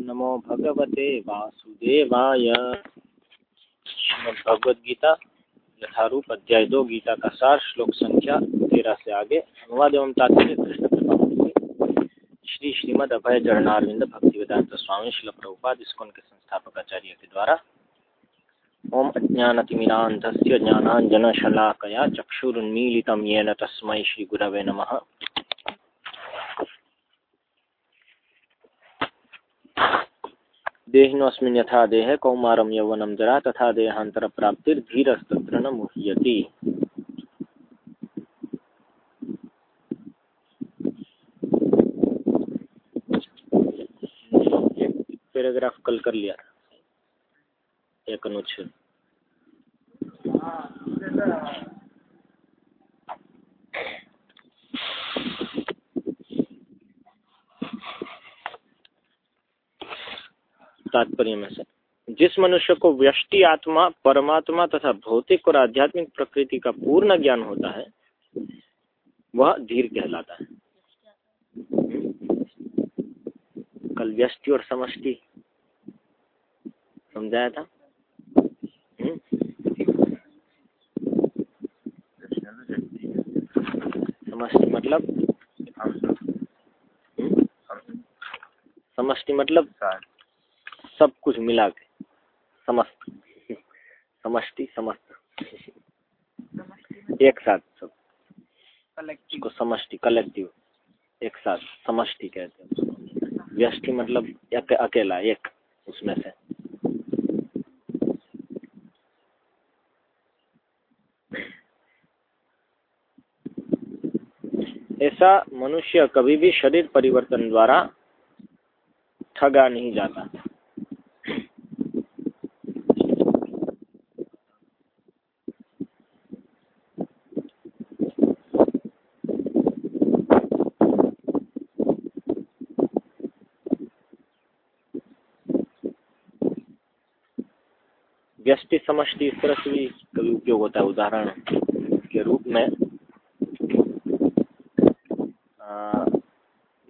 नमो भगवते वासुदेवाय। भगवदगीता, यथारूप अध्याय दो, गीता का सार, श्लोक संख्या तेरह से आगे। अनुवाद एवं तात्पर्य कृष्ण कृपा श्री श्रीमद अभय चरणारविंद भक्ति वेदांत स्वामी शिल प्रभुपाद इसकोन के संस्थापक आचार्य के द्वारा। ओम अज्ञानतिमिरान्धस्य ज्ञानाञ्जनशलाकया चक्षुरुन्मीलितं येन तस्मै श्रीगुरवे नमः। देहिनोऽस्मिन् यथा देहे कौमारं यौवनं जरा तथा देहान्तरप्राप्तिर्धीरस्तत्र न मुह्यति। पैराग्राफ कल कर लिया। एक अनुच्छेद। तात्पर्य में से। जिस मनुष्य को व्यष्टि आत्मा परमात्मा तथा भौतिक और आध्यात्मिक प्रकृति का पूर्ण ज्ञान होता है वह धीर कहलाता है। कल व्यष्टि और समष्टि। समझाया था? हम्म? समष्टि मतलब? हम्म? समष्टि मतलब? सब कुछ मिला के। समस्त। समष्टि समस्त। एक साथ सब। उसको समष्टि कलेक्टिव। एक साथ समष्टि कहते हैं व्यष्टि मतलब एक अकेला एक उसमें से। ऐसा मनुष्य कभी भी शरीर परिवर्तन द्वारा ठगा नहीं जाता। व्यष्टि समष्टि इस तरह से भी कभी उपयोग होता है। उदाहरण के रूप में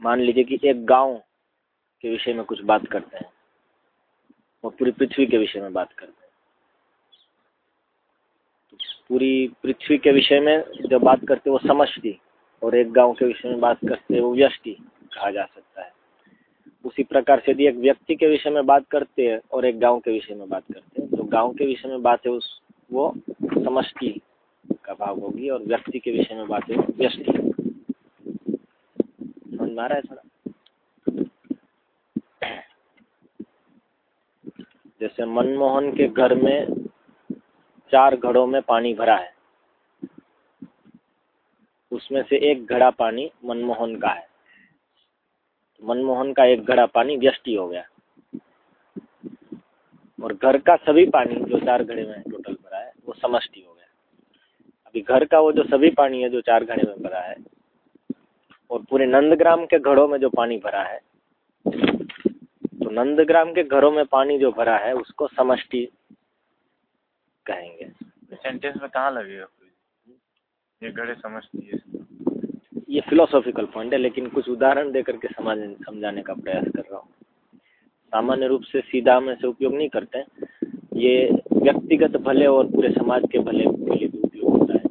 मान लीजिए कि एक गाँव के विषय में कुछ बात करते हैं, और पूरी पृथ्वी के विषय में बात करते हैं। तो पूरी पृथ्वी के विषय में जो बात करते हैं, वो समष्टि और एक गाँव के विषय में बात करते हैं, वो व्यष्टि कहा जा सकता है। उसी प्रकार से यदि एक व्यक्ति के विषय में बात करते हैं, और एक गाँव के विषय में बात करते हैं गाँव के विषय में बात है उस, वो समष्टि का भाव होगी और व्यक्ति के विषय में बात है वो व्यष्टि समझ रहा है थोड़ा? जैसे मनमोहन के घर में चार घड़ों में पानी भरा है। उसमें से एक घड़ा पानी मनमोहन का है। मनमोहन का एक घड़ा पानी व्यष्टि हो गया। और घर का सभी पानी जो चार घड़े में टोटल भरा है वो समष्टि हो गया। अभी घर का वो जो सभी पानी है जो चार घड़े में भरा है और पूरे नंदग्राम के घड़ों में जो पानी भरा है तो नंदग्राम के घरों में पानी जो भरा है उसको समष्टि कहेंगे। सेंटेंस में कहाँ लगेगा ये घड़े समझती है। ये फिलोसॉफिकल पॉइंट है लेकिन कुछ उदाहरण देकर के समझ समझाने का प्रयास कर रहा हूँ। सामान्य रूप से सीधा में से उपयोग नहीं करते ये व्यक्तिगत भले और पूरे समाज के भले के लिए भी उपयोग होता है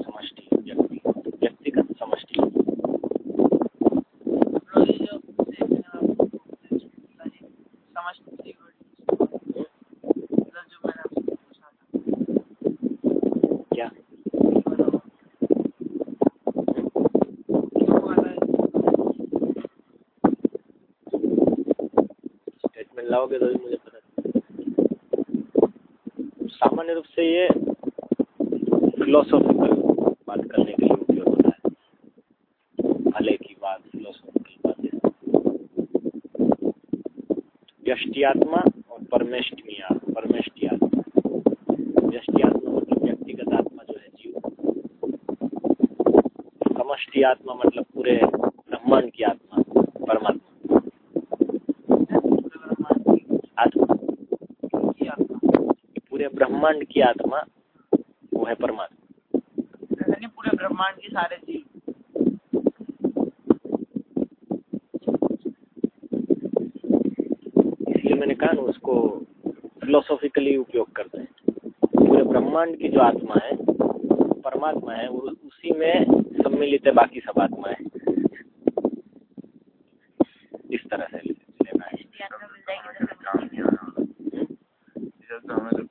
समष्टि व्यक्ति व्यक्तिगत समष्टि क्या स्टेटमेंट लाओगे तो भी मुझे पता सामान्य रूप से ये फिलोसॉफिकल बात करने के लिए उपयोग होता है भले की बात फिलोसॉफिकल बात है व्यष्टियात्मा और परमेष्टिया परमेष्टियात्मा व्यष्टियात्मा मतलब व्यक्तिगत आत्मा जो है जीव। समष्टि आत्मा मतलब पूरे ब्रह्मांड की आत्मा, परमात्मा। आत्मा। पूरे ब्रह्मांड की आत्मा वो है परमात्मा। पूरे ब्रह्मांड के सारे जीव मैंने कहा ना, उसको फिलोसॉफिकली उपयोग करते हैं। पूरे ब्रह्मांड की जो आत्मा है, परमात्मा है, वो उसी में सम्मिलित है, बाकी सब आत्माएँ इस तरह से लेना है तो हमें तो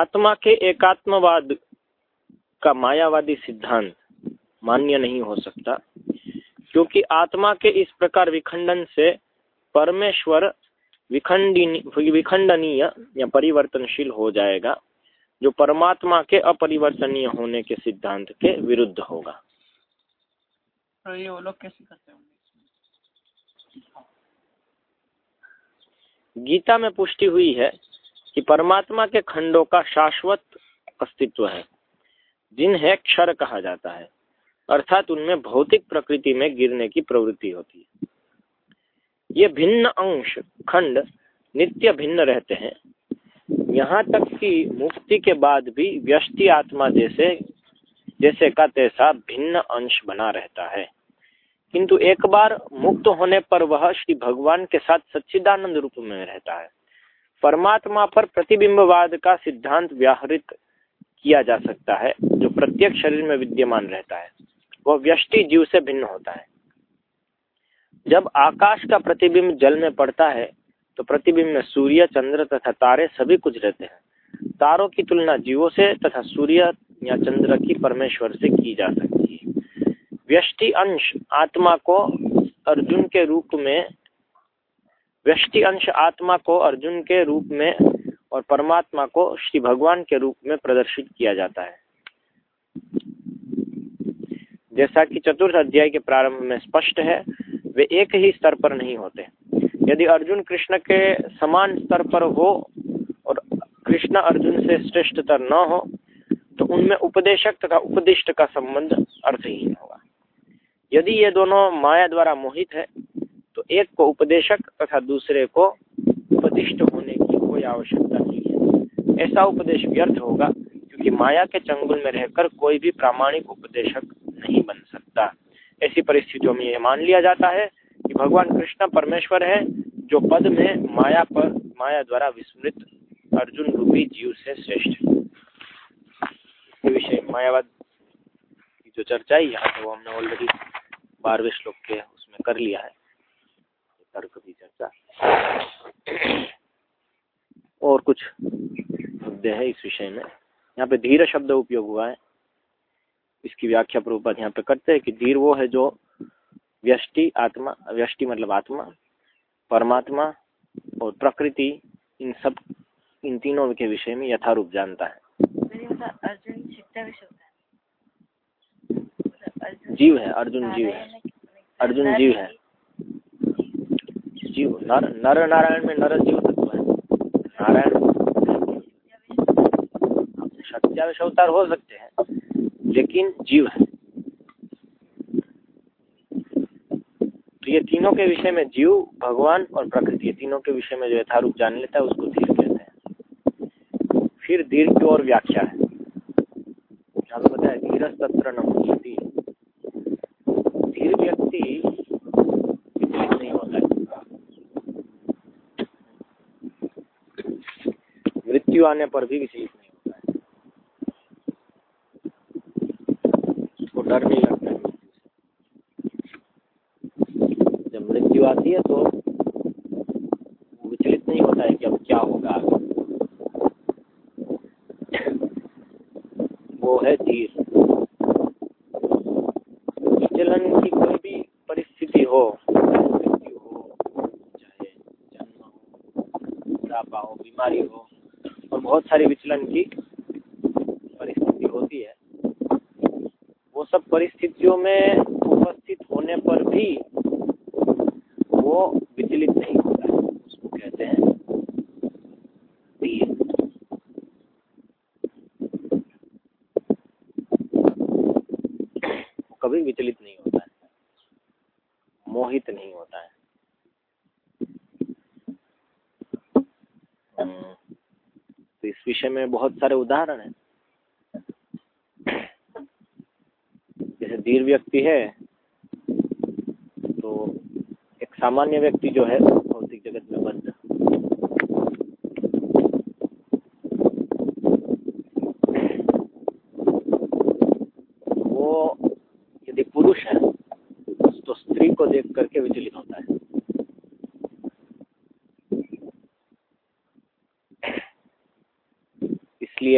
आत्मा के एकात्मवाद का मायावादी सिद्धांत मान्य नहीं हो सकता क्योंकि आत्मा के इस प्रकार विखंडन से परमेश्वर विखंडनीय या परिवर्तनशील हो जाएगा जो परमात्मा के अपरिवर्तनीय होने के सिद्धांत के विरुद्ध होगा। तो ये वो लोग कैसे करते होंगे गीता में पुष्टि हुई है कि परमात्मा के खंडों का शाश्वत अस्तित्व है, जिन्हें क्षर कहा जाता है, अर्थात उनमें भौतिक प्रकृति में गिरने की प्रवृत्ति होती है। ये भिन्न अंश, खंड नित्य भिन्न रहते हैं। यहाँ तक कि मुक्ति के बाद भी व्यष्टि आत्मा जैसे जैसे का तैसा भिन्न अंश बना रहता है। किंतु एक बार मुक्त होने पर वह श्री भगवान के साथ सच्चिदानंद रूप में रहता है। परमात्मा पर प्रतिबिंबवाद का सिद्धांत व्याहृत किया जा सकता है, जो प्रत्येक शरीर में विद्यमान रहता है। वह व्यष्टि जीव से भिन्न होता है। जब आकाश का प्रतिबिंब जल में पड़ता है तो प्रतिबिंब में सूर्य, चंद्र तथा तारे सभी कुछ रहते हैं। तारों की तुलना जीवों से तथा सूर्य या चंद्र की परमेश्वर से की जा सकती है। व्यष्टि अंश आत्मा को अर्जुन के रूप में व्यष्टि अंश आत्मा को अर्जुन के रूप में और परमात्मा को श्री भगवान के रूप में प्रदर्शित किया जाता है। जैसा कि चतुर्थ अध्याय के प्रारंभ में स्पष्ट है, वे एक ही स्तर पर नहीं होते। यदि अर्जुन कृष्ण के समान स्तर पर हो और कृष्ण अर्जुन से श्रेष्ठतर न हो तो उनमें उपदेशक तथा उपदिष्ट का संबंध अर्थहीन होगा। यदि ये दोनों माया द्वारा मोहित है तो एक को उपदेशक तथा दूसरे को उपदिष्ट होने की कोई आवश्यकता नहीं है। ऐसा उपदेश व्यर्थ होगा, क्योंकि माया के चंगुल में रहकर कोई भी प्रामाणिक उपदेशक नहीं बन सकता। ऐसी परिस्थितियों में यह मान लिया जाता है कि भगवान कृष्ण परमेश्वर है, जो पद में माया पर, माया द्वारा विस्मृत अर्जुन रूपी जीव से श्रेष्ठ विषय मायावाद की जो चर्चा है, यहाँ तो वो हमने ऑलरेडी बारहवें श्लोक के उसमें कर लिया है। तर्क की चर्चा। और कुछ मुद्दे है इस विषय में। यहाँ पे धीर शब्द उपयोग हुआ है। इसकी व्याख्या प्रभुपद यहाँ पे करते हैं कि धीर वो है जो व्यष्टि आत्मा व्यष्टि मतलब आत्मा परमात्मा और प्रकृति इन सब इन तीनों के विषय में यथारूप जानता है। जीव है अर्जुन जीव है। अर्जुन जीव है। जीव, नर नर नारायण में नर जीव तत्व है। नारायण। सत्याविश अवतार हो सकते हैं, लेकिन जीव है। तो ये तीनों के विषय में जीव, भगवान और प्रकृति, ये तीनों के विषय में जो यथारूप जान लेता है, उसको धीर कहते हैं। फिर धीर की और व्याख्या है। यहाँ बताया धीरज तत्र धीर व्यक्ति नहीं होता है मृत्यु आने पर भी विचलित नहीं होता है उसको डर नहीं लगता है जब मृत्यु आती है तो वो विचलित नहीं होता है कि अब क्या होगा वो है धीर विचलन की कोई भी परिस्थिति हो मृत्यु हो चाहे जन्म हो बुढ़ापा हो बीमारी हो और बहुत सारी विचलन की परिस्थिति होती है। वो सब परिस्थितियों में उपस्थित होने पर भी वो विचलित नहीं होता है, उसको कहते हैं कभी विचलित नहीं होता है, मोहित नहीं होता है। इस विषय में बहुत सारे उदाहरण हैं। जैसे धीर व्यक्ति है तो एक सामान्य व्यक्ति जो है भौतिक जगत में बद्ध वो यदि पुरुष है तो स्त्री को देख करके विचलित होता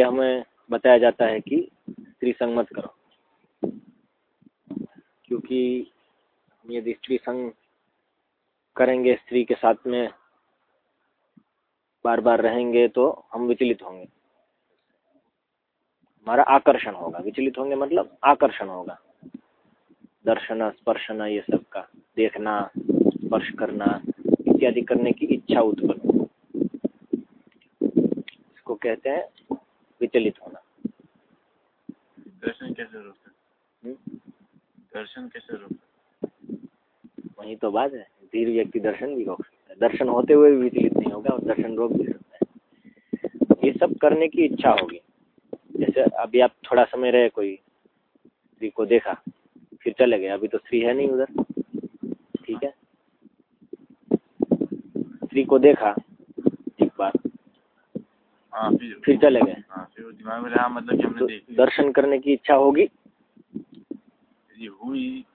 इसलिए हमें बताया जाता है कि स्त्री संग मत करो। क्योंकि यदि स्त्री संग करेंगे, स्त्री के साथ में बार बार रहेंगे तो हम विचलित होंगे। हमारा आकर्षण होगा। विचलित होंगे मतलब आकर्षण होगा। दर्शन, स्पर्शन, ये सब का देखना, स्पर्श करना, इत्यादि करने की इच्छा उत्पन्न इसको कहते हैं विचलित होना। दर्शन कैसे रोक सकते हम्म? दर्शन कैसे रोक वही तो बात है। धीर व्यक्ति दर्शन भी रोक सकता है। दर्शन होते हुए भी विचलित नहीं होगा और दर्शन रोक भी सकता है। ये सब करने की इच्छा होगी। जैसे अभी आप थोड़ा समय रहे कोई स्त्री को देखा फिर चले गए। अभी तो स्त्री है नहीं उधर। ठीक है? स्त्री को देखा एक बार। हाँ फिर चले गए। दिमाग में रहा मतलब कि हमने देख। लिया दर्शन करने की इच्छा होगी? ये हुई।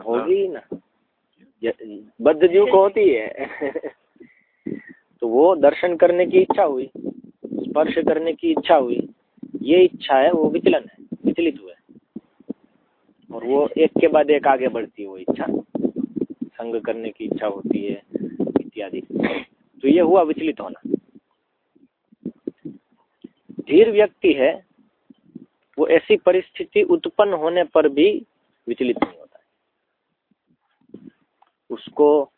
मतलब होगी ना। बद्ध जीव को होती है। तो वो दर्शन करने की इच्छा हुई स्पर्श करने की इच्छा हुई ये इच्छा है वो विचलन है विचलित हुए और वो एक के बाद एक आगे बढ़ती है वो इच्छा। संग करने की इच्छा होती है इत्यादि। तो ये हुआ विचलित होना। धीर व्यक्ति है वो ऐसी परिस्थिति उत्पन्न होने पर भी विचलित नहीं होता है। उसको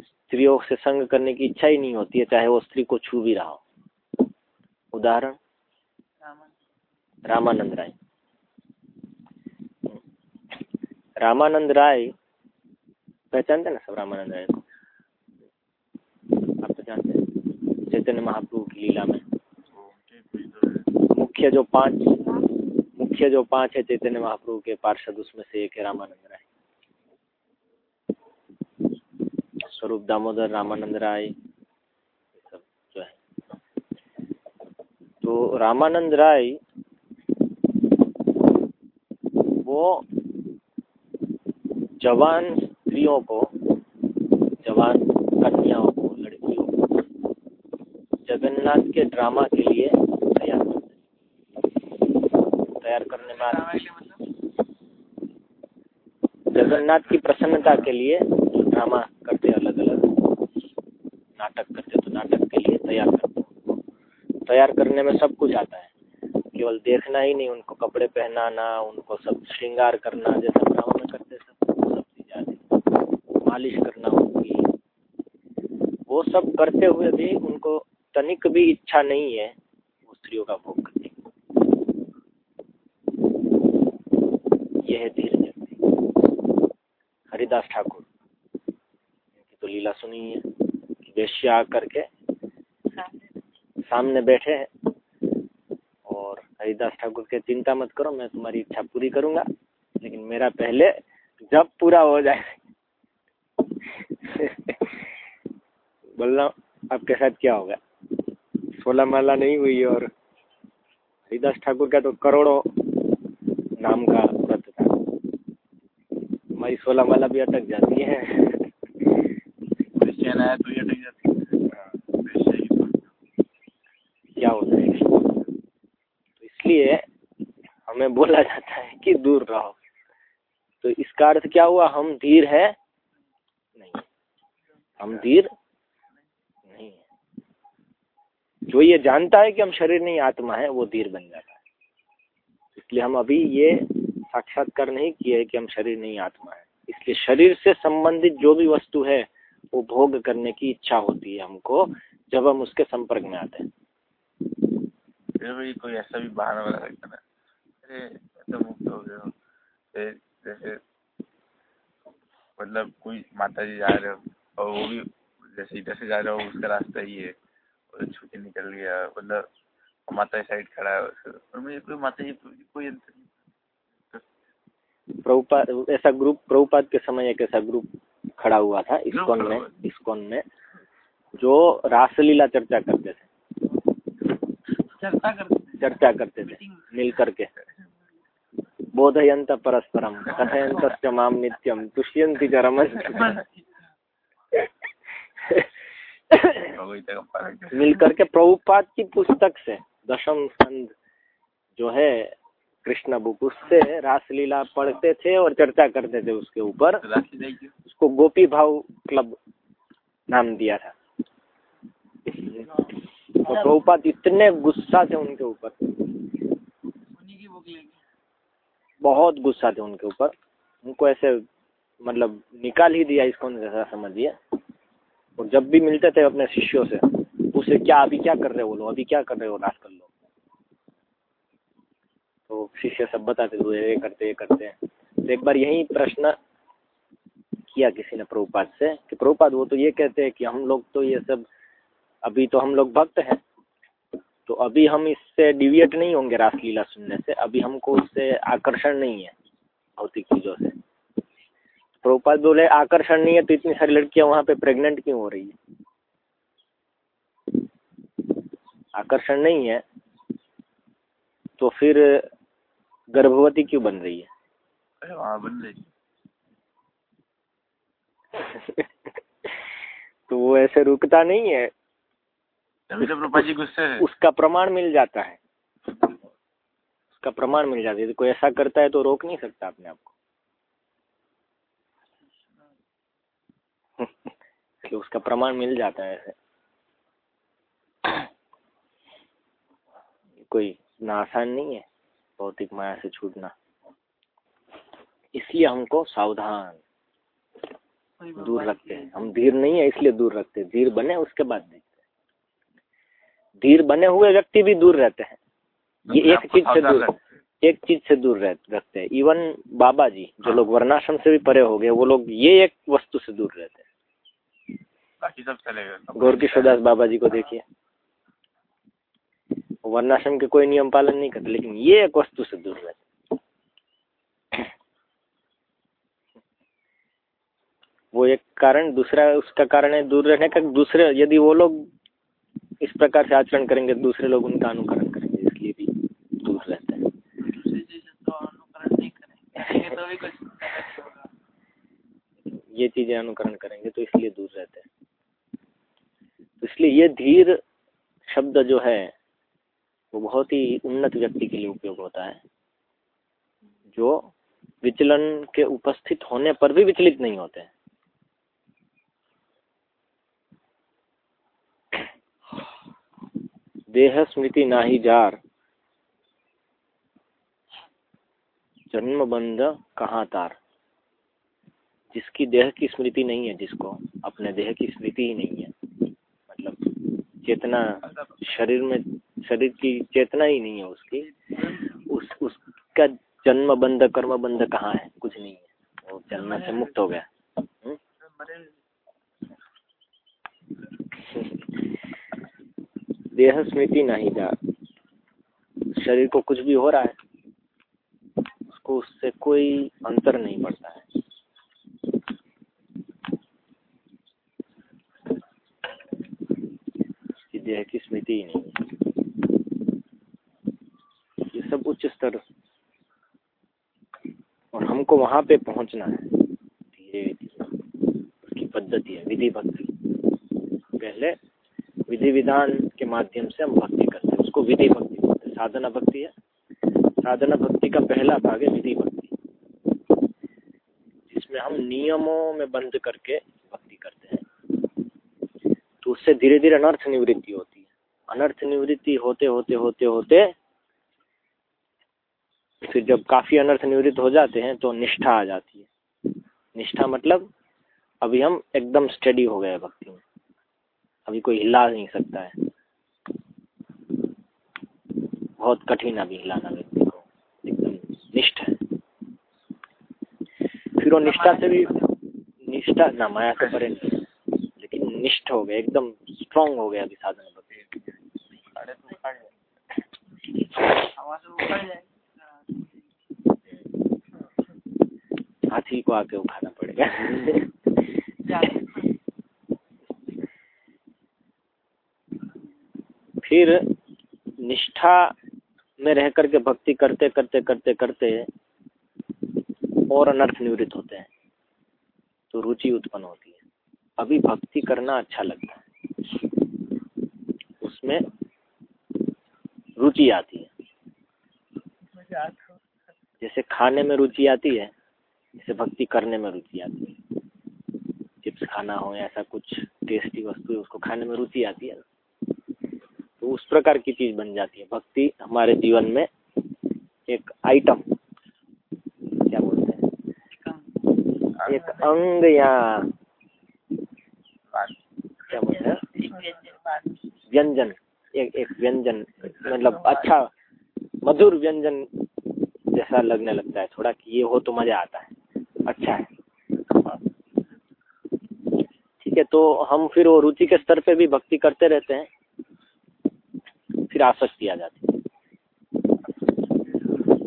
स्त्रियों से संग करने की इच्छा ही नहीं होती है चाहे वो स्त्री को छू भी रहा हो। उदाहरण? रामानंद। राय। रामानंद राय पहचानते ना सब रामानंद राय को? आप तो जानते हैं। चैतन्य महाप्रभु की लीला में। मुख्य जो पाँच, मुख्य जो पाँच है चैतन्य महाप्रभु के पार्षद, उसमें से एक है रामानंद राय। स्वरूप दामोदर, रामानंद राय सब जो है। तो रामानंद राय, वो जवान स्त्रियों को, जवान कन्याओं को, लड़कियों को, जगन्नाथ के ड्रामा के लिए तैयार करते हैं। तैयार करने में आते रामायण के मतलब? जगन्नाथ की प्रसन्नता के लिए जो ड्रामा करते अलग अलग नाटक करते तो नाटक के लिए तैयार करते उनको तैयार करने में सब कुछ आता है। केवल देखना ही नहीं, उनको कपड़े पहनाना, उनको सब श्रृंगार करना, जैसा ड्रामा में करते सब सब चीज़ें आती मालिश करना उनकी। वो सब करते हुए भी उनको तनिक भी इच्छा नहीं है स्त्रियों का भोग करने की यह है धीर व्यक्ति हरिदास ठाकुर। इनकी तो लीला सुनी है। कि वेश्या आकर के सामने बैठे हैं और हरिदास ठाकुर के चिंता मत करो मैं तुम्हारी इच्छा पूरी करूँगा लेकिन मेरा पहले जब पूरा हो जाए। बोलना आपके साथ क्या होगा सोलह माला नहीं हुई और हरिदास ठाकुर का तो करोड़ों नाम का सोलह माला भी अटक जाती है। क्रिश्चियन आया तो ये अटक जाती है। वैसे ही। क्या होता है? तो इसलिए हमें बोला जाता है कि दूर रहो। तो इसका अर्थ क्या हुआ? हम धीर है? नहीं। हम धीर नहीं है। जो ये जानता है कि हम शरीर नहीं आत्मा है वो धीर बन जाता है। इसलिए हम अभी ये साक्षात्कार नहीं किए कि हम शरीर नहीं आत्मा है। इसलिए शरीर से संबंधित जो भी वस्तु है, वो भोग करने की इच्छा होती है हमको, जब हम उसके संपर्क में आते हैं। भाई कोई ऐसा भी बहाना बना सकता ना। अरे तो मुक्त हो गया जैसे मतलब कोई माता जी जा रहे हो, और वो भी, जैसे इधर से जा रहे हो, उसका रास्ता ही है। और छुट्टी निकल गया मतलब माता साइड खड़ा है और मुझे कोई माता जी कोई प्रभुपाद ऐसा ग्रुप प्रभुपाद के समय एक ऐसा ग्रुप खड़ा हुआ था इस्कॉन में? इस्कॉन में जो रासलीला चर्चा करते थे। चर्चा करते थे? चर्चा करते थे मिल करके। बोधयंत परस्परम कथयंत माम नित्यम तुष्यंती च रमन्ति। भगवत का मिल करके प्रभुपाद की पुस्तक से दशम स्कंद जो है कृष्ण बुक उससे रासलीला पढ़ते थे और चर्चा करते थे उसके ऊपर। उसको गोपी भाव क्लब नाम दिया था। तो प्रभुपाद इतने गुस्सा थे उनके ऊपर। बहुत गुस्सा थे उनके ऊपर। उनको ऐसे मतलब निकाल ही दिया इसको जैसा समझिए। और जब भी मिलते थे अपने शिष्यों से, उसे क्या, अभी क्या कर रहे हो लोग अभी क्या कर रहे हो लोग तो शिष्य सब बताते थे ये करते ये करते हैं। तो एक बार यही प्रश्न किया किसी ने प्रभुपाद से कि प्रभुपाद, वो तो ये कहते हैं कि हम लोग तो ये सब, अभी तो हम लोग भक्त हैं। तो अभी हम इससे डिविएट नहीं होंगे रासलीला सुनने से। अभी हमको उससे आकर्षण नहीं है भौतिक चीज़ों से। प्रभुपाद बोले, आकर्षण नहीं है तो इतनी सारी लड़कियाँ वहाँ पे प्रेग्नेंट क्यों हो रही है? आकर्षण नहीं है। तो फिर गर्भवती क्यों बन रही है? अरे बन रही तो वो ऐसे रुकता नहीं है। तभी तो प्रभा जी गुस्से है। उसका प्रमाण मिल जाता है। उसका प्रमाण मिल जाता है। यदि कोई ऐसा करता है तो रोक नहीं सकता अपने आप को। इसलिए उसका प्रमाण मिल जाता है ऐसे। कोई इतना आसान नहीं है। भौतिक माया से छूटना। इसलिए हमको सावधान दूर रखते हैं। हम धीर नहीं है इसलिए दूर रखते हैं। धीर बने उसके बाद देखते हैं। धीर बने हुए व्यक्ति भी दूर रहते हैं। ये एक चीज़ से दूर एक चीज़ से दूर रह, रखते हैं। इवन बाबा जी जो लोग वर्णाश्रम से भी परे हो गए वो लोग ये एक वस्तु से दूर रहते हैं। बाकी सब चलेगा गौर किशोरदास बाबा जी को देखिए। वर्णाश्रम के कोई नियम पालन नहीं करते लेकिन ये एक वस्तु से दूर रहते वो एक कारण दूसरा उसका कारण है दूर रहने का दूसरे यदि वो लोग इस प्रकार से आचरण करेंगे दूसरे लोग उनका अनुकरण करेंगे इसलिए भी दूर रहते हैं। तो ये चीज़ें अनुकरण करेंगे तो इसलिए दूर रहते हैं। तो इसलिए ये धीर शब्द जो है वो बहुत ही उन्नत व्यक्ति के लिए उपयोग होता है, जो विचलन के उपस्थित होने पर भी विचलित नहीं होते देह स्मृति नाही जार जन्म बंध कहाँ तार? जिसकी देह की स्मृति नहीं है, जिसको अपने देह की स्मृति ही नहीं है। चेतना शरीर में, शरीर की चेतना ही नहीं है उसकी। उस, उसका जन्म बंध, कर्म बंध कहाँ है? कुछ नहीं है। वो जन्म से मुक्त हो गया। हम्म? देह स्मृति नहीं जा शरीर को कुछ भी हो रहा है, उसको उससे कोई अंतर नहीं पड़ता है कि देह स्मृति ही नहीं। ये सब उच्च स्तर। और हमको वहाँ पे पहुँचना है। धीरे धीरे उसकी पद्धति है विधि भक्ति पहले विधि विधान के माध्यम से हम भक्ति करते हैं। उसको विधि भक्ति बोलते साधना भक्ति है। साधना भक्ति का पहला भाग है विधि भक्ति जिसमें हम नियमों में बंद करके भक्ति करते हैं। तो उससे धीरे धीरे अनर्थ निवृत्ति होती अनर्थ निवृत्ति होते होते होते होते, फिर जब काफ़ी अनर्थ निवृत्त हो जाते हैं तो निष्ठा आ जाती है। निष्ठा मतलब अभी हम एकदम स्टडी हो गए भक्ति में। अभी कोई हिला नहीं सकता है। बहुत कठिन अभी हिलाना व्यक्ति को। एकदम निष्ठ है। फिर वो निष्ठा से भी निष्ठा ना, माया से परे लेकिन निष्ठ हो गया एकदम स्ट्रांग हो गया अभी साधन। हाथी को आके उठाना पड़ेगा। फिर निष्ठा में रह करके भक्ति करते करते करते करते और अनर्थ निवृत्त होते हैं तो रुचि उत्पन्न होती है। अभी भक्ति करना अच्छा लगता है। उसमें रुचि आती है। जैसे खाने में रुचि आती है, जैसे भक्ति करने में रुचि आती है। चिप्स खाना हो या ऐसा कुछ टेस्टी वस्तु उसको खाने में रुचि आती है तो उस प्रकार की चीज़ बन जाती है। भक्ति हमारे जीवन में एक आइटम क्या बोलते हैं? एक अंग या क्या बोलते हैं? व्यंजन। एक एक व्यंजन मतलब अच्छा मधुर व्यंजन जैसा लगने लगता है। थोड़ा कि ये हो तो मज़ा आता है। अच्छा है। ठीक है तो हम फिर वो रुचि के स्तर पे भी भक्ति करते रहते हैं। फिर आसक्ति आ जाती है।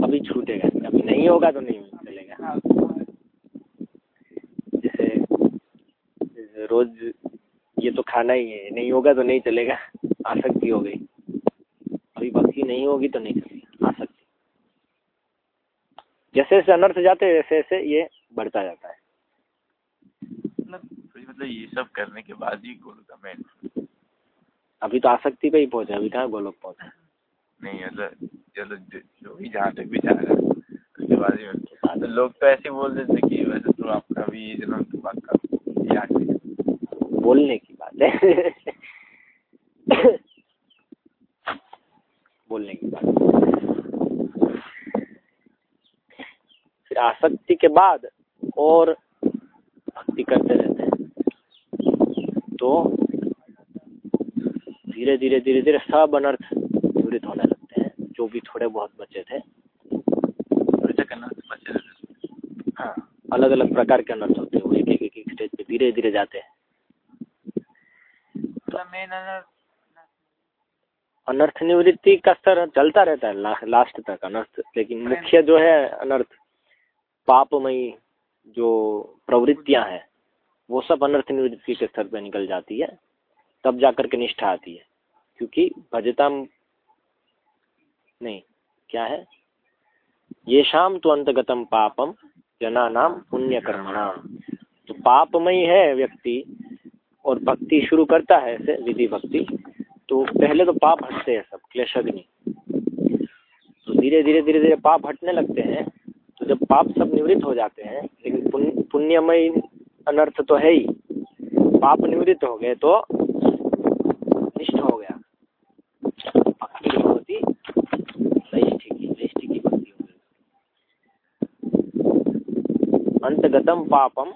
अभी छूटेगा। अभी नहीं होगा तो नहीं चलेगा। जैसे, रोज ये तो खाना ही है। नहीं होगा तो नहीं चलेगा। आसक्ति हो गई। अभी भक्ति नहीं होगी तो नहीं चलेगी। जैसे जैसे अनर्थ जाते हैं वैसे वैसे ये बढ़ता जाता है। मतलब ये सब करने के बाद ही गोल का अभी तो आसक्ति पे ही पहुँचा अभी कहाँ गोलोक पहुँचा? नहीं मतलब चलो जो भी जहाँ तक भी जा रहा है उसके बाद ही तो लोग तो ऐसे बोल देते कि वैसे तो आपका भी जन्म तो आपका याद बोलने की बात है बोलने की बात फिर आसक्ति के बाद और भक्ति करते रहते हैं। तो धीरे धीरे धीरे धीरे सब अनर्थ निवृत्त होने लगते हैं जो भी थोड़े बहुत बचे थे। हाँ। अलग अलग प्रकार के अनर्थ होते हैं वो एक एक एक स्टेज पे धीरे धीरे जाते हैं। अनर्थ निवृत्ति का स्तर चलता रहता है ला, लास्ट तक अनर्थ लेकिन मुख्य जो है अनर्थ पापमयी जो प्रवृत्तियाँ हैं, वो सब अनर्थ निवृत्ति के स्तर पर निकल जाती है, तब जाकर के निष्ठा आती है। क्योंकि भजता नहीं, क्या है? ये शाम तो अंतगतम पापम जना नाम पुण्य कर्मणा तो पापमयी है व्यक्ति और भक्ति शुरू करता है ऐसे विधि भक्ति। तो पहले तो पाप हटते हैं सब क्लेशग्नि तो धीरे धीरे धीरे धीरे पाप हटने लगते हैं। जब पाप सब निवृत्त हो जाते हैं, लेकिन पुण्यमय अनर्थ तो है ही। पाप निवृत्त हो गए तो निष्ठ हो गया। अंतगतम पापम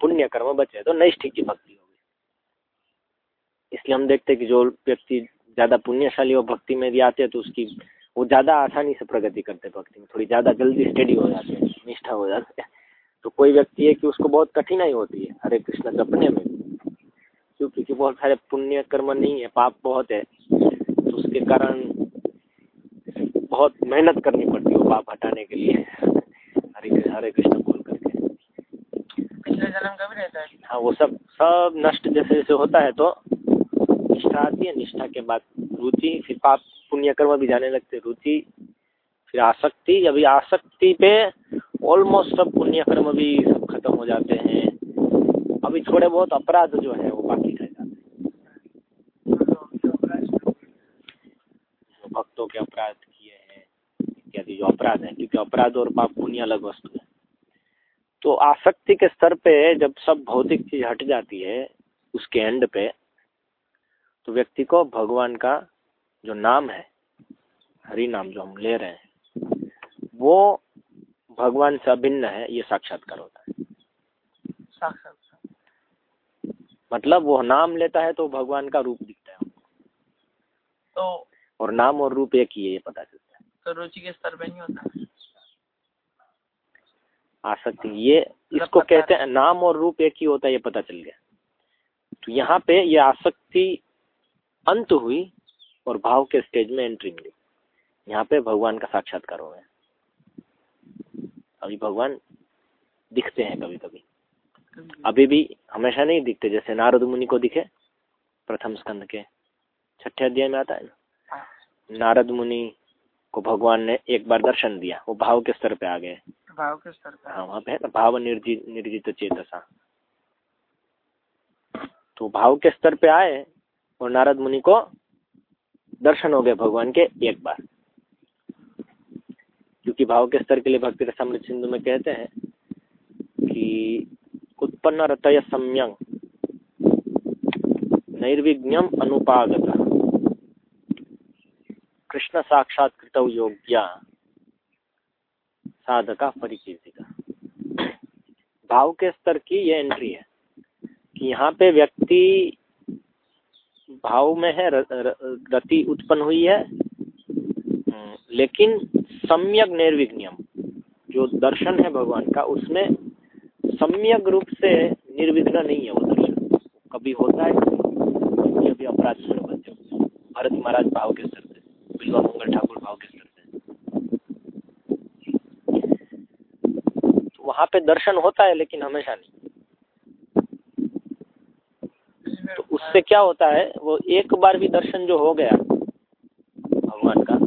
पुण्य कर्म बचे तो नैष्ठिकी भक्ति हो गई। इसलिए हम देखते हैं कि जो व्यक्ति ज़्यादा पुण्यशाली और भक्ति में भी आते हैं तो उसकी वो ज़्यादा आसानी से प्रगति करते हैं भक्ति में थोड़ी ज़्यादा जल्दी स्टडी हो जाते हैं निष्ठा हो जाते हैं। तो कोई व्यक्ति है कि उसको बहुत कठिनाई होती है हरे कृष्ण जपने में क्यों क्योंकि बहुत सारे पुण्य कर्म नहीं है पाप बहुत है तो उसके कारण बहुत मेहनत करनी पड़ती है वो पाप हटाने के लिए हरे हरे कृष्ण बोल करके। पिछले जन्म का भी रहता है? हाँ वो सब सब नष्ट जैसे जैसे होता है तो निष्ठा आती है निष्ठा के बाद रुचि फिर पाप पुण्य कर्म भी जाने लगते, रुचि, फिर आसक्ति अभी आसक्ति पे ऑलमोस्ट सब पुण्य कर्म भी सब खत्म हो जाते हैं। अभी थोड़े बहुत अपराध जो है, वो बाकी रह जाते हैं। भक्तों के अपराध किए हैं, इत्यादि जो अपराध है, क्योंकि अपराध और पाप पुण्य अलग वस्तु है। तो आसक्ति के स्तर पे जब सब भौतिक चीज़ हट जाती है, उसके एंड पे तो व्यक्ति को भगवान का जो नाम है हरि नाम जो हम ले रहे हैं वो भगवान से अभिन्न है ये साक्षात्कार होता है। साक्षात मतलब वो नाम लेता है तो भगवान का रूप दिखता है तो और नाम और रूप एक ही है ये पता चलता है। तो रुचि के स्तर पे नहीं होता? आसक्ति ये इसको कहते हैं नाम और रूप एक ही होता है ये पता चल गया। तो यहाँ पे ये आसक्ति अंत हुई और भाव के स्टेज में एंट्री मिली। यहाँ पे भगवान का साक्षात्कार हो गया। अभी भगवान दिखते हैं कभी कभी अभी भी हमेशा नहीं दिखते जैसे नारद मुनि को दिखे प्रथम स्कंद के छठे अध्याय में आता है ना। नारद मुनि को भगवान ने एक बार दर्शन दिया वो भाव के स्तर पे आ गए। भाव के स्तर पर हाँ वहाँ पे है ना भाव निर्जित निर्जित चेतसा। तो भाव के स्तर पे आए और नारद मुनि को दर्शन हो गए भगवान के एक बार। क्योंकि भाव के स्तर के लिए भक्ति रसामृत सिंधु में कहते हैं कि उत्पन्न रतय सम्यंग नैर्विघ्नम अनुपागत। कृष्ण साक्षात्कृत योग्या साधका परिकीर्तिका। भाव के स्तर की यह एंट्री है कि यहाँ पे व्यक्ति भाव में है रति उत्पन्न हुई है। हम्म, लेकिन सम्यक निर्विघ्नियम जो दर्शन है भगवान का उसमें सम्यक रूप से निर्विघ्न नहीं है वो दर्शन। कभी होता है कभी अभी अपराध में बनते भरत महाराज भाव के स्तर से बिल्वा मंगल ठाकुर भाव के स्तर से। तो वहाँ पे दर्शन होता है लेकिन हमेशा नहीं तो उससे क्या होता है वो एक बार भी दर्शन जो हो गया भगवान का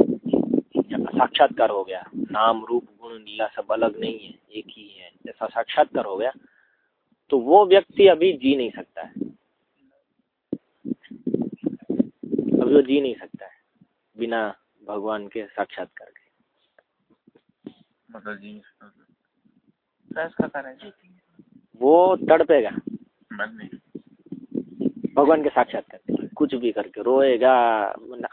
या साक्षात्कार हो गया नाम रूप गुण लीला सब अलग नहीं है एक ही है ऐसा साक्षात्कार हो गया तो वो व्यक्ति अभी जी नहीं सकता है। अभी वो जी नहीं सकता है बिना भगवान के साक्षात्कार के। मतलब जी कारण वो तड़पेगा। मन नहीं। भगवान के साक्षात के लिए कुछ भी करके रोएगा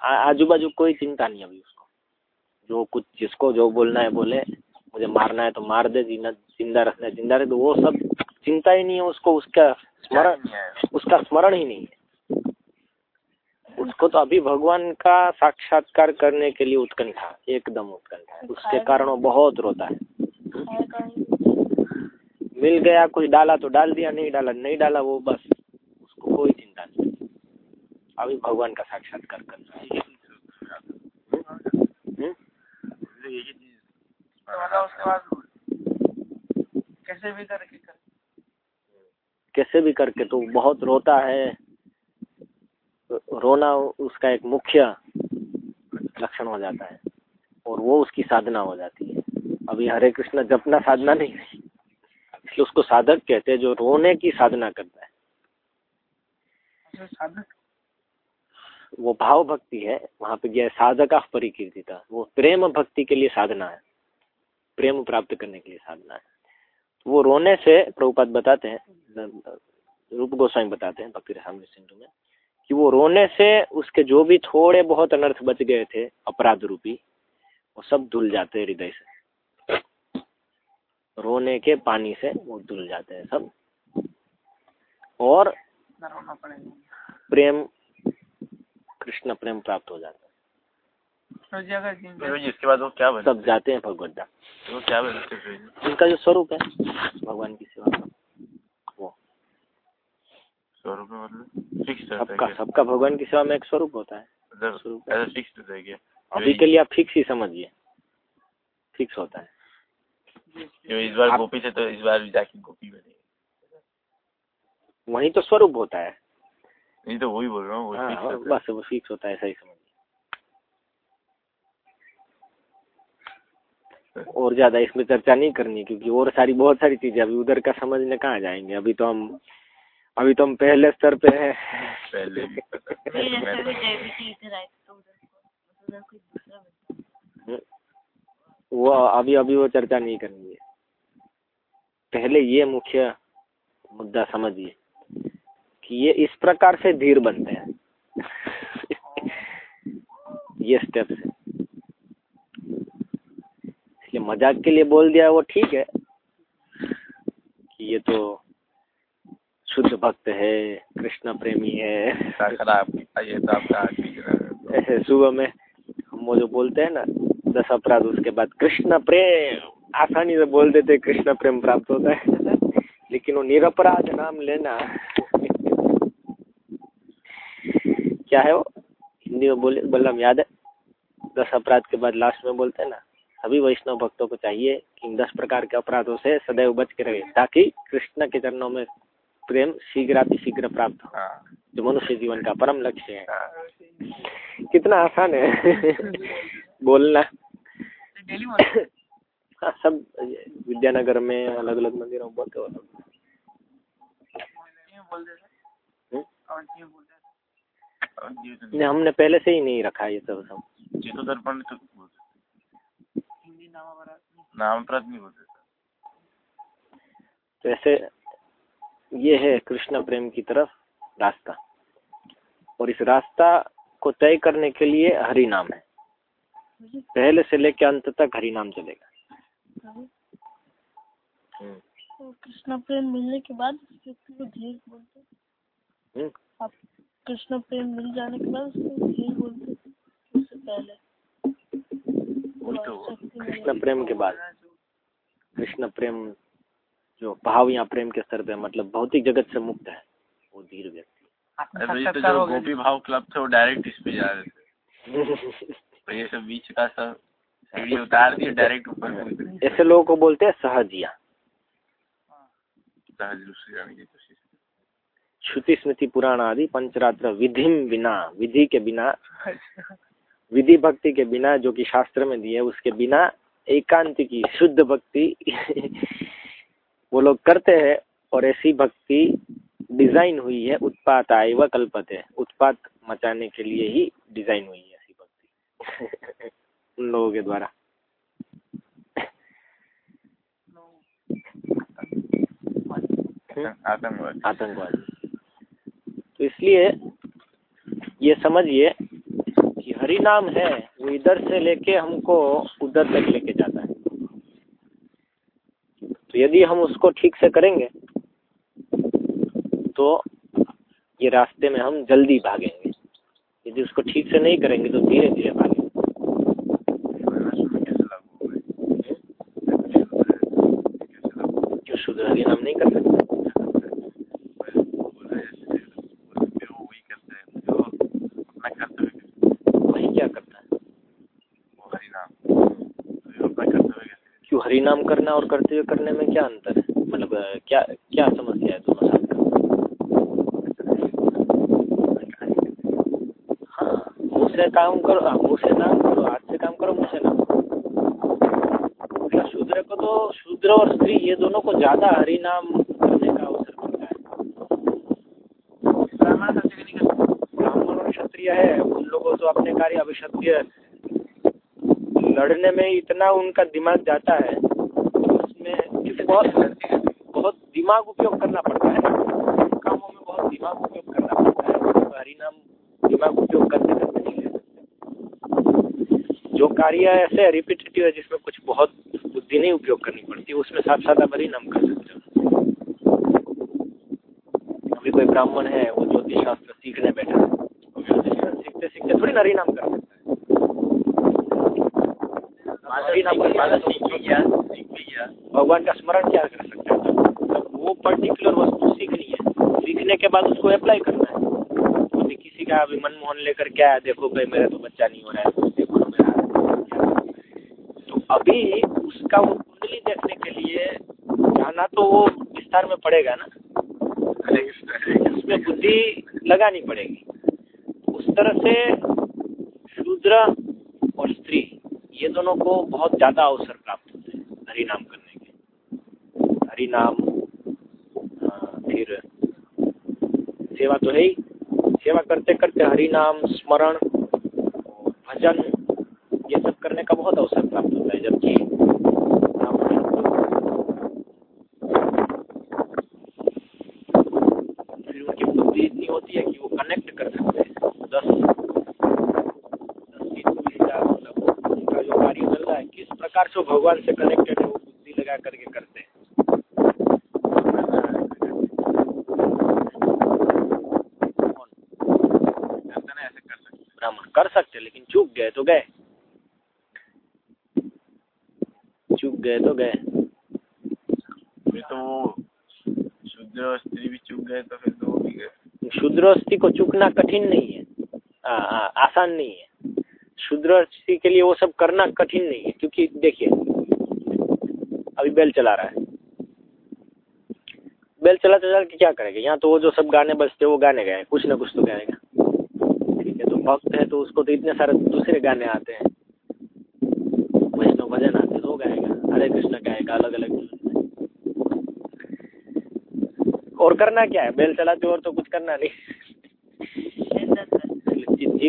आजू बाजू कोई चिंता नहीं अभी उसको। जो कुछ जिसको जो बोलना है बोले मुझे मारना है तो मार दे जीना ज़िंदा रखना है ज़िंदा रहे तो वो सब चिंता ही नहीं है उसको उसका स्मरण उसका स्मरण ही नहीं है। उसको तो अभी भगवान का साक्षात्कार करने के लिए उत्कंठा एकदम उत्कंठा है। उसके कारण वो बहुत रोता है। मिल गया कुछ डाला तो डाल दिया नहीं डाला नहीं डाला वो बस उसको कोई चिंता नहीं अभी भगवान का साक्षात्कार करना है कैसे भी करके कर कैसे भी करके तो बहुत रोता है। रोना उसका एक मुख्य लक्षण हो जाता है और वो उसकी साधना हो जाती है। अभी हरे कृष्ण जपना साधना नहीं रही इसलिए उसको साधक कहते हैं जो रोने की साधना करता है। साधक वो भाव भक्ति है वहाँ पे गया साधका परिकीर्तिता वो प्रेम भक्ति के लिए साधना है। प्रेम प्राप्त करने के लिए साधना है। वो रोने से प्रभुपाद बताते हैं रूप गोस्वामी बताते हैं भक्ति रसामृत सिंधु में कि वो रोने से उसके जो भी थोड़े बहुत अनर्थ बच गए थे अपराध रूपी वो सब धुल जाते हैं हृदय से। रोने के पानी से वो धुल जाते हैं सब। और प्रेम कृष्ण प्रेम प्राप्त हो जाता तो जी तो जी इसके बाद वो क्या है बनते सब जाते हैं भगवद्दा वो क्या बनते उनका जो स्वरूप है भगवान की सेवा का वो। सौ रुपये मतलब फिक्स सबका सबका भगवान की सेवा में एक स्वरूप होता है। मतलब फिक्स है। अभी के लिए आप फिक्स ही समझिए। फिक्स होता है। जो इस बार गोपी से तो इस बार जाके गोपी बनेगी। वही तो स्वरूप होता है। नहीं तो वही बोल रहा हूँ वो हाँ और बस वो फिक्स होता है ऐसा ही समझिए और ज़्यादा इसमें चर्चा नहीं करनी है, क्योंकि और सारी बहुत सारी चीज़ें अभी उधर का समझने कहाँ जाएँगे? अभी तो हम अभी तो हम पहले स्तर पे हैं। पहले तो- डेबिटी इधर आए तो उधर को उधर कोई दूसरा बंदा वो अभी अभी वो चर्चा नहीं करनी है। पहले ये मुख्य मुद्दा समझिए। कि ये इस प्रकार से धीर बनते हैं। ये स्टेप है। इसलिए मज़ाक के लिए बोल दिया वो ठीक है कि ये तो शुद्ध भक्त है कृष्ण प्रेमी है। ये तो आपका है। ऐसे सुबह में हम वो जो बोलते हैं ना दस अपराध उसके बाद कृष्ण प्रेम। आसानी से बोल देते कृष्ण प्रेम प्राप्त होता है। लेकिन वो निरपराध नाम लेना क्या है वो? हिंदी में बोले बल्लम याद है? दस अपराध के बाद लास्ट में बोलते हैं ना सभी वैष्णव भक्तों को चाहिए कि इन दस प्रकार के अपराधों से सदैव बच के रहे ताकि कृष्ण के चरणों में प्रेम शीघ्रातिशीघ्र प्राप्त हो हाँ। जो मनुष्य जीवन का परम लक्ष्य है। हाँ। कितना आसान है। बोलना। हैं। हाँ सब विद्यानगर में अलग अलग मंदिरों में बोलते हो। नहीं, हमने पहले से ही नहीं रखा ये सब सब। चेतो दर्पण तो बोल सकते नाम प्रत नहीं। बोल सकते तो ऐसे ये है कृष्ण प्रेम की तरफ़ रास्ता। और इस रास्ता को तय करने के लिए हरि नाम है पहले से लेकर अंत तक हरि नाम चलेगा हम्म, तो कृष्ण प्रेम मिलने के बाद व्यक्ति को धीर बोलते हैं। हम्म। कृष्ण प्रेम मिल जाने के बाद उसको बोलते हैं। उससे पहले। तो कृष्ण प्रेम के बाद। कृष्ण प्रेम जो भाव या प्रेम के स्तर पे मतलब भौतिक जगत से मुक्त है वो धीर व्यक्ति। तो ये तो साक्षात्कार जो गोपी भाव क्लब थे वो डायरेक्ट इस पे जा रहे थे। तो ये सब बीच का सब सीढ़ी उतार दिए डायरेक्ट ऊपर ऐसे लोगों को बोलते हैं सहजिया। सहज रूप से जाने की श्रुति स्मृति पुराण आदि पंचरात्र विधि बिना विधि के बिना विधि भक्ति के बिना जो कि शास्त्र में दिए उसके बिना एकांत की शुद्ध भक्ति वो लोग करते हैं और ऐसी भक्ति डिज़ाइन हुई है उत्पात आय व कल्पते। उत्पात मचाने के लिए ही डिज़ाइन हुई है ऐसी भक्ति उन लोगों के द्वारा। आतंकवाद। आतंकवादी। तो इसलिए ये समझिए कि हरि नाम है, वो इधर से लेके हमको उधर तक लेके जाता है। तो यदि हम उसको ठीक से करेंगे तो ये रास्ते में हम जल्दी भागेंगे। यदि उसको ठीक से नहीं करेंगे तो धीरे धीरे भागेंगे। शुद्ध हरि नाम नहीं कर सकते बोला जैसे फिर वो वही करते हैं जो अपना कर्तव्य करते वही क्या करता है हैं। वो हरि नाम तो ये अपना कर्तव्य कैसे हरि नाम करना और कर्तव्य करने में क्या अंतर है? मतलब क्या क्या समस्या है दोनों हाँ मुँह से काम करो हाँ, मुँह से काम करो हाथ से काम करो मुँह से ना। क्या शूद्र को तो शूद्र और स्त्री ये दोनों को ज़्यादा हरि नाम करने का अवसर मिलता है। ब्राह्मण करते और क्षत्रिय है उन लोगों तो अपने कार्य अभी क्षत्रिय लड़ने में इतना उनका दिमाग जाता है, उसमें बहुत बहुत दिमाग उपयोग करना पड़ता है। कामों में बहुत दिमाग उपयोग करना पड़ता है तो हरि नाम दिमाग उपयोग करते करते नहीं ले सकते। जो कार्य ऐसे रिपीटेटिव है, जिसमें कुछ बहुत बुद्धि नहीं उपयोग करनी पड़ती, उसमें साथ साथ आप हरि नाम कर सकते हो। अभी कोई ब्राह्मण है, वो ज्योतिष शास्त्र सीखने बैठा है ज्योतिष शास्त्र सीखते सीखते थोड़ी ना हरि नाम कर सकता है हरि नाम करना तो भगवान का स्मरण क्या कर सकता है। मतलब वो पर्टिकुलर वस्तु सीखनी है। सीखने के बाद उसको अप्लाई करना है। अभी किसी का अभी मनमोहन लेकर क्या है देखो भाई मेरा तो बच्चा नहीं हो रहा है। देखो ना मेरा। तो अभी उसका वो कुंडली देखने के लिए जाना तो वो विस्तार में पड़ेगा ना। उसमें बुद्धि लगानी पड़ेगी। उस तरह से शूद्र और स्त्री ये दोनों को बहुत ज़्यादा अवसर प्राप्त होते हैं हरि नाम करने के हरि नाम फिर सेवा तो है ही। सेवा करते करते हरि नाम स्मरण भजन, ये सब करने का बहुत अवसर प्राप्त होता है, जबकि फिर उनकी बुद्धि इतनी होती है कि वो कनेक्ट कर सकते हैं। दस दिन महीना मतलब उनका जो कार्य चल रहा है किस प्रकार से भगवान से कनेक्टेड है वो बुद्धि लगा करके करते हैं। कर सकते ब्राह्मण कर सकते लेकिन चूक गए तो गए। चूक गए तो गए। तो स्त्री भी चूक गए तो फिर तो भी गए। शूद्रोस्ती को चूकना कठिन नहीं है। आ, आ, आसान नहीं है। शूद्र के लिए वो सब करना कठिन नहीं है, क्योंकि देखिए, अभी बेल चला रहा है। बेल चला चला के क्या करेगा? यहाँ तो वो जो सब गाने बजते हैं, वो गाने गए, कुछ ना कुछ तो गाएगा। ठीक है तो भक्त है तो उसको तो इतने सारे दूसरे गाने आते हैं। वैष्णव भजन आते तो वो गाएगा। हरे कृष्ण गाएगा अलग अलग और करना क्या है? बेल चलाते और तो कुछ करना नहीं जी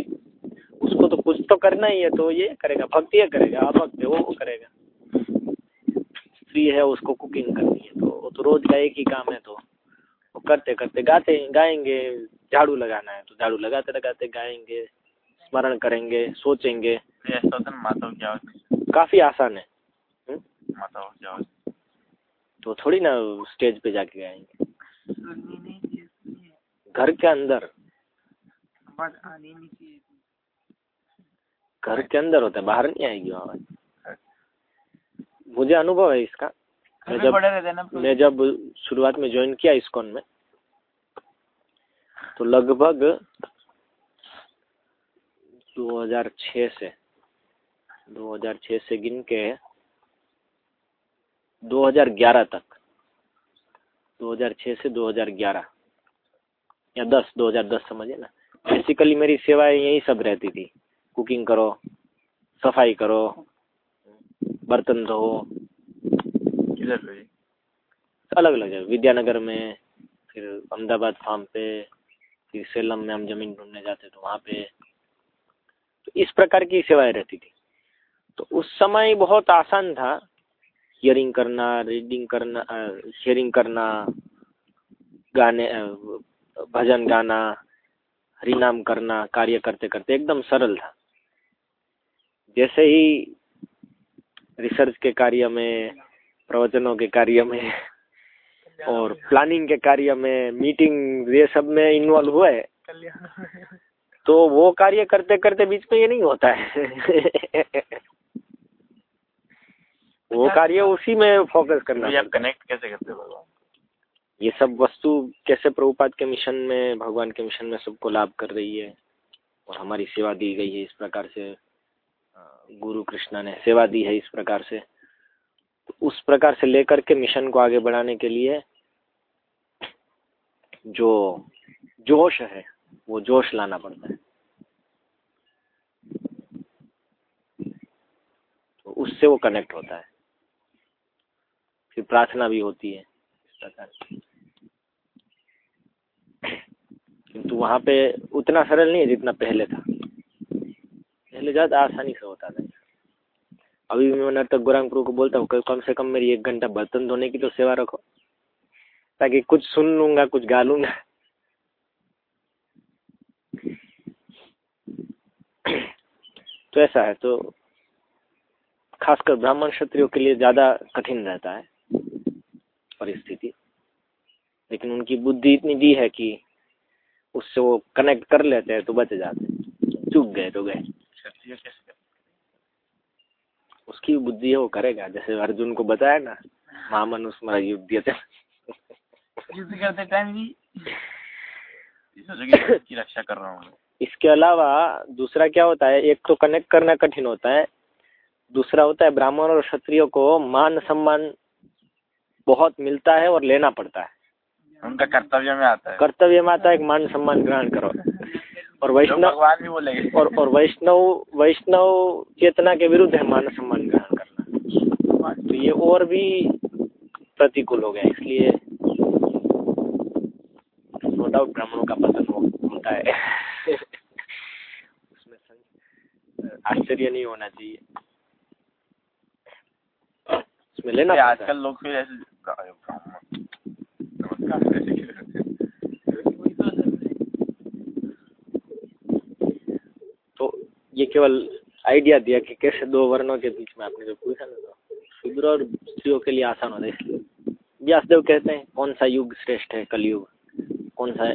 उसको तो करना ही है तो ये करेगा भक्ति ये करेगा अभक्त है वो करेगा। स्त्री है उसको कुकिंग करनी है तो वो तो रोज का एक ही काम है तो वो करते करते गाते गाएँगे झाड़ू लगाना है तो झाड़ू लगाते लगाते गाएँगे स्मरण करेंगे सोचेंगे। है काफ़ी आसान है। हुँ? माता क्या तो थोड़ी ना स्टेज पे जाके गाएँगे। घर के अंदर। आवाज़ आनी नहीं घर के अंदर होता है बाहर नहीं आएगी आवाज़ मुझे अनुभव है इसका। मैं जब मैं जब शुरुआत में ज्वाइन किया इस्कॉन में तो लगभग 2006 से 2006 से गिन के 2011 तक 2006 से 2011 या 10 2010 समझे ना। बेसिकली मेरी सेवाएँ यही सब रहती थी। कुकिंग करो सफ़ाई करो बर्तन धो। किधर पे अलग अलग जगह विद्यानगर में फिर अहमदाबाद फार्म पे फिर सेलम में हम ज़मीन ढूँढने जाते तो वहाँ पे। तो इस प्रकार की सेवाएँ रहती थी। तो उस समय बहुत आसान था। हियरिंग करना रीडिंग करना शेयरिंग करना गाने भजन गाना हरिनाम करना कार्य करते करते एकदम सरल था। जैसे ही रिसर्च के कार्य में प्रवचनों के कार्य में और प्लानिंग के कार्य में मीटिंग ये सब में इन्वॉल्व हुए तो वो कार्य करते करते बीच में ये नहीं होता है। वो कार्य उसी में फोकस करना तो आप है। कनेक्ट कैसे करते हो भगवान ये सब वस्तु कैसे प्रभुपाद के मिशन में भगवान के मिशन में सबको लाभ कर रही है और हमारी सेवा दी गई है इस प्रकार से। गुरु कृष्णा ने सेवा दी है इस प्रकार से। तो उस प्रकार से लेकर के मिशन को आगे बढ़ाने के लिए जो जोश है, वो जोश लाना पड़ता है। तो उससे वो कनेक्ट होता है। फिर प्रार्थना भी होती है इस प्रकार किंतु वहाँ पे उतना सरल नहीं है जितना पहले था। पहले ज़्यादा आसानी से होता था अभी भी मैं नर्तक गोरंग प्रभु को बोलता हूँ, कम से कम मेरी एक घंटा बर्तन धोने की तो सेवा रखो, ताकि कुछ सुन लूँगा, कुछ गा लूँगा। तो ऐसा है तो खासकर ब्राह्मण क्षत्रियों के लिए ज़्यादा कठिन रहता है परिस्थिति। लेकिन उनकी बुद्धि इतनी दी है कि उससे वो कनेक्ट कर लेते हैं तो बच जाते हैं। गए तो गए। क्षत्रिय कैसे करते उसकी बुद्धि है वो करेगा जैसे अर्जुन को बताया ना महामनुस्मर युद्ध युद्ध करते टाइम भी हैं? कि रक्षा कर रहा हूँ। इसके अलावा दूसरा क्या होता है एक तो कनेक्ट करना कठिन होता है दूसरा होता है ब्राह्मण और क्षत्रियो को मान सम्मान बहुत मिलता है और लेना पड़ता है। उनका कर्तव्य में आता है। कर्तव्य में आता है मान सम्मान ग्रहण करो। और वैष्णव भगवान भी बोलेंगे। और और वैष्णव वैष्णव चेतना के विरुद्ध है मान सम्मान ग्रहण करना। तो ये और भी प्रतिकूल हो गया इसलिए नो डाउट ब्राह्मणों का पतन हो- होता है। उसमें आश्चर्य नहीं होना चाहिए। उसमें लेना। आजकल लोग फिर ऐसे तो ये केवल आइडिया दिया कि कैसे दो वर्णों के बीच में आपने जो पूछा ना तो और स्त्रियों के लिए आसान होता है। इसलिए व्यासदेव कहते हैं, कौन सा युग श्रेष्ठ है, कलयुग? कौन सा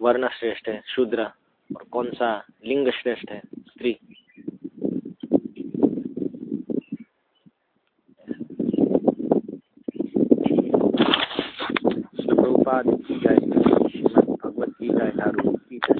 वर्ण श्रेष्ठ है, शूद्र? और कौन सा लिंग श्रेष्ठ है, स्त्री? भगवत गीता